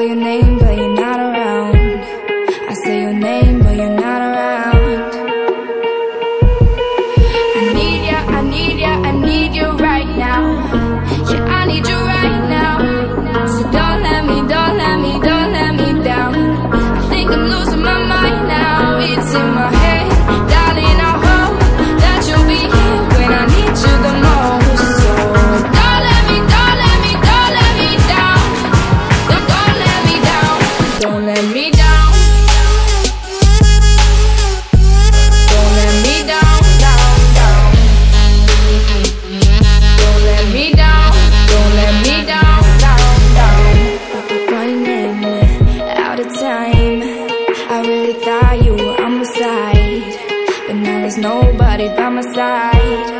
know your name, but you're not around. without you, on my side, But now there's nobody by my side.